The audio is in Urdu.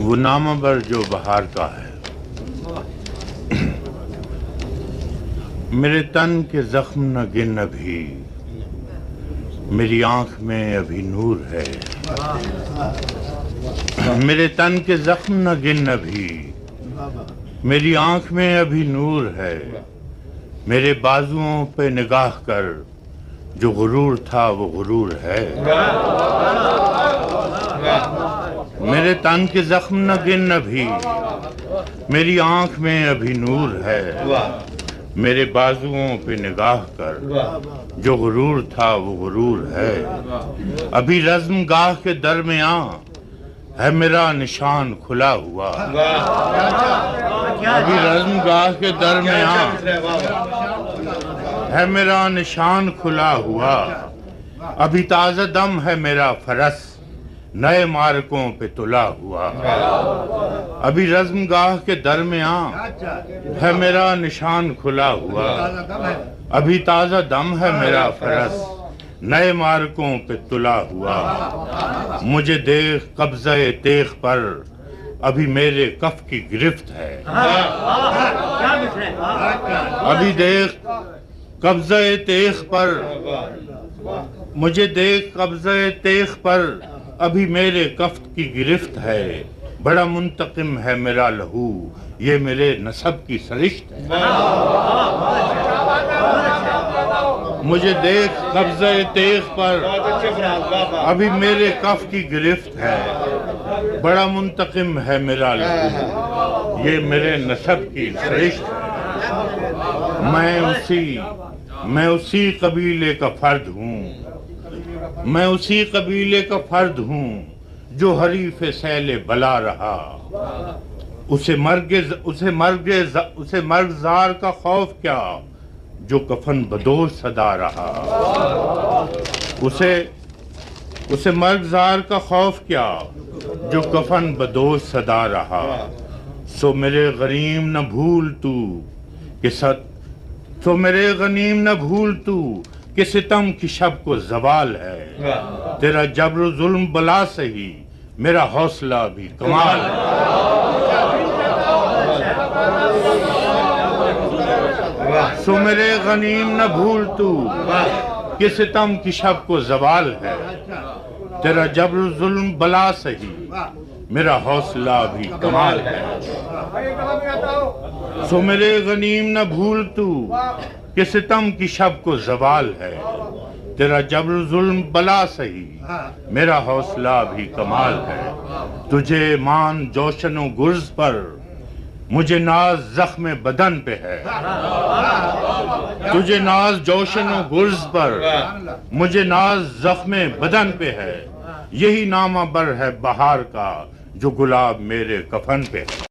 وہ نامہ بر جو بہار کا ہے۔ میرے تن کے زخم نہ گن ابھی۔ میری آنکھ میں ابھی نور ہے۔ میرے تن کے زخم نہ گن ابھی۔ میری آنکھ میں ابھی نور ہے۔ میرے بازوؤں پہ نگاہ کر جو غرور تھا وہ غرور ہے۔ میرے تن کے زخم نہ گن ابھی۔ میری آنکھ میں ابھی نور ہے۔ میرے بازوؤں پہ نگاہ کر۔ جو غرور تھا وہ غرور ہے۔ ابھی رزم گاہ کے درمیان ہے میرا نشان کھلا ہوا۔ ابھی رزم گاہ کے درمیان ہے میرا نشان کھلا ہوا۔ ابھی تازہ دم ہے میرا فرس۔ نئے مارکوں پہ تلا ہوا۔ ابھی رزم گاہ کے درمیان ہے میرا نشان کھلا ہوا۔ ابھی تازہ دم ہے میرا فرس، نئے مارکوں پہ تلا ہوا۔ مجھے دیکھ قبضہ تیغ پر، ابھی میرے کف کی گرفت ہے۔ ابھی دیکھ قبضہ تیغ پر، مجھے دیکھ قبضہ تیغ پر ابھی میرے کفت کی گرفت ہے۔ بڑا منتقم ہے میرا لہو۔ یہ میرے نصب کی سرشت ہے۔ مجھے دیکھ، قبضہ تیغ پر۔ ابھی میرے کف کی گرفت ہے۔ بڑا منتقم ہے میرا لہو۔ یہ میرے نصب کی سرشت ہے۔ میں اسی میں اسی قبیلے کا فرد ہوں۔ میں اسی قبیلے کا فرد ہوں جو حریف سیل بلا رہا۔ اسے مرگ اسے مرگ اسے مرگ زار کا خوف کیا جو کفن بدوش صدا رہا۔ اسے اسے مرگ زار کا خوف کیا جو کفن بدوش صدا رہا۔ سو میرے غریم نہ بھول تو کہ ست تو میرے غنیم نہ بھول تو کہ ستم کی شب کو زوال ہے۔ تیرا جبر و ظلم بلا سے ہی میرا حوصلہ بھی کمال ہے۔ سو میرے غنیم نہ بھول تو۔ کہ ستم کی شب کو زوال ہے۔ تیرا جبر و ظلم بلا سے ہی میرا حوصلہ بھی کمال ہے۔ سو میرے غنیم نہ بھول تو۔ کہ ستم کی شب کو زوال ہے۔ تیرا جبر ظلم بلا سہی میرا حوصلہ بھی کمال ہے۔ تجھے مان جوشن و گرز پر مجھے ناز زخم بدن پہ ہے۔ تجھے ناز جوشن و گرز پر مجھے ناز زخم بدن پہ ہے۔ یہی نامہ بر ہے بہار کا جو گلاب میرے کفن پہ ہے۔